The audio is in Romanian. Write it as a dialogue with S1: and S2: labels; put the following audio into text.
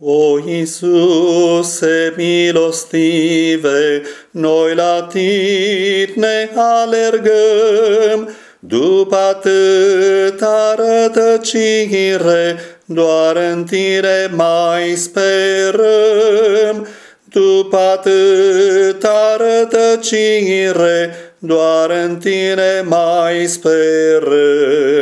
S1: O Iisuse milostive, noi la tine alergăm, după atâta rătăcire, doar în tine mai sperăm. După atâta rătăcire, doar în tine mai sperăm.